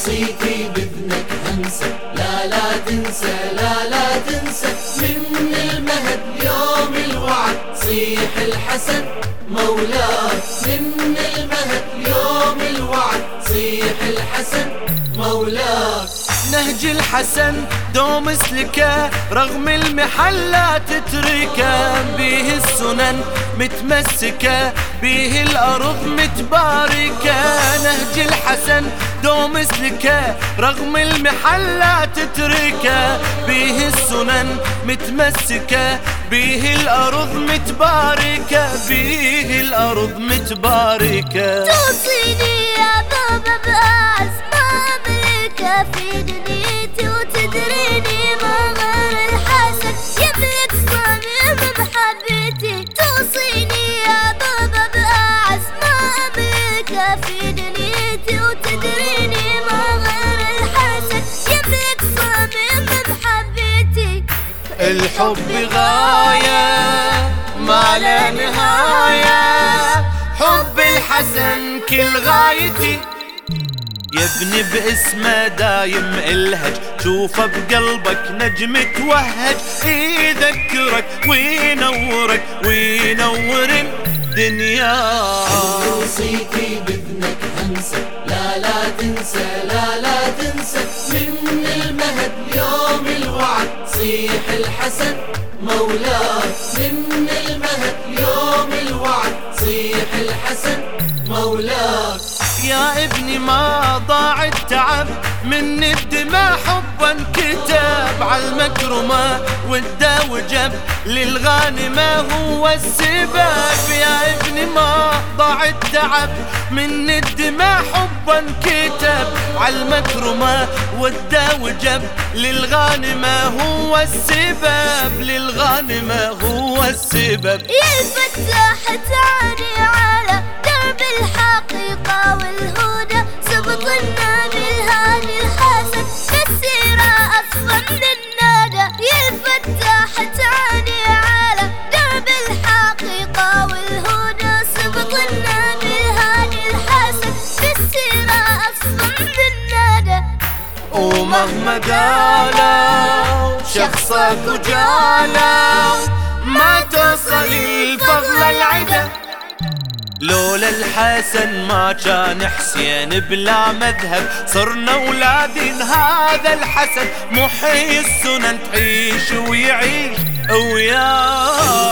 وصيتي بابنك همسة لا لا تنسى لا لا تنسى. من المهد يوم الوعد صيح الحسن مولاك من المهد يوم الوعد صيح الحسن مولاك نهج الحسن دوم اسلكه رغم المحلات تتركه. به السنن متمسكة به الأرض متباركة. نهج الحسن دوم اسلكه رغم المحلات تتركه. به السنن متمسكة به الأرض متباركة. به الأرض متباركة. توصيني محبتي توصيني يا بابا بأعز ما أملكه في دنيتي وتدريني ما غير الحسن. يملك صميم محبتي الحب غاية ما لا نهاية. حب الحسن كل غايتي. يبني باسمه دايم الهج. شوفه بقلبك نجم توهج. يذكرك وينورك وينور الدنيا. وصيتي بابنك همسة لا لا تنسى لا لا تنسى. من المهد يوم الوعد. صيح الحسن مولاك. من المهد يوم الوعد. صيح الحسن مولاك. يا ابني ما من الدماء حبا كتاب على المكرمة والدا وجب للغانمة هو السبب يا ابني ما ضاع التعب من الدماء حبا كتاب على المكرمة والدا وجب للغانمة هو السبب للغانمة هو السبب. يا الفتاح تعاني ومهما قالوا شخصك وجالوا ما توصل الفضل العدا. لولا الحسن ما كان حسين بلا مذهب صرنا أولادين هذا الحسن. محيي السنن تعيش ويعيش وياه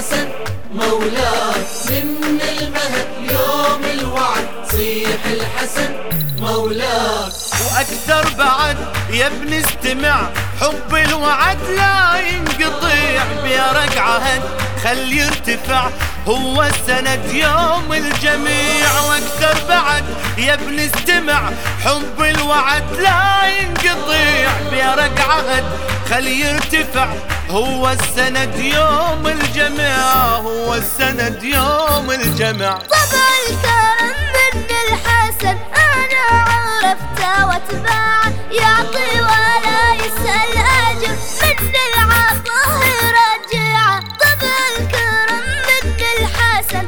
الحسن مولاك من المهد يوم الوعد صيح الحسن مولاك وأكثر بعد يا ابني استمع حب الوعد لا ينقطع بيرق عهد خل يرتفع هو السند يوم الجميع. وأكثر بعد يا ابني استمع حب الوعد لا ينقطع بيرق عهد خل يرتفع. هو السند يوم الجميع هو السند يوم الجمع طبع الكرم من الحسن أنا عرفته واتباعه. يعطي ولا يسأل اجر من العطاء رجعه طبع الكرم من الحسن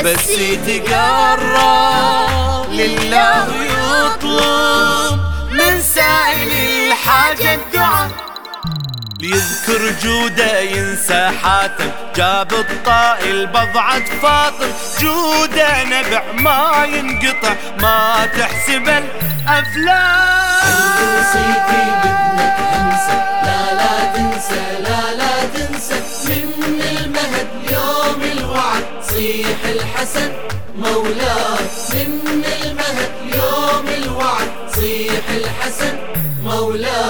بس يتقرب لله ويطلب من سائل الحاجة الدعاء. ليذكر جوده ينسى حاتم جاب الطائل بضعة فاطم. جوده نبع ما ينقطع ما تحسب الأفلام. وصيتي بابنك همسة لا لا تنسى لا لا تنسى. من المهد يوم الوعد صيح الحسن مولاك من المهد يوم الوعد. صيح الحسن مولاك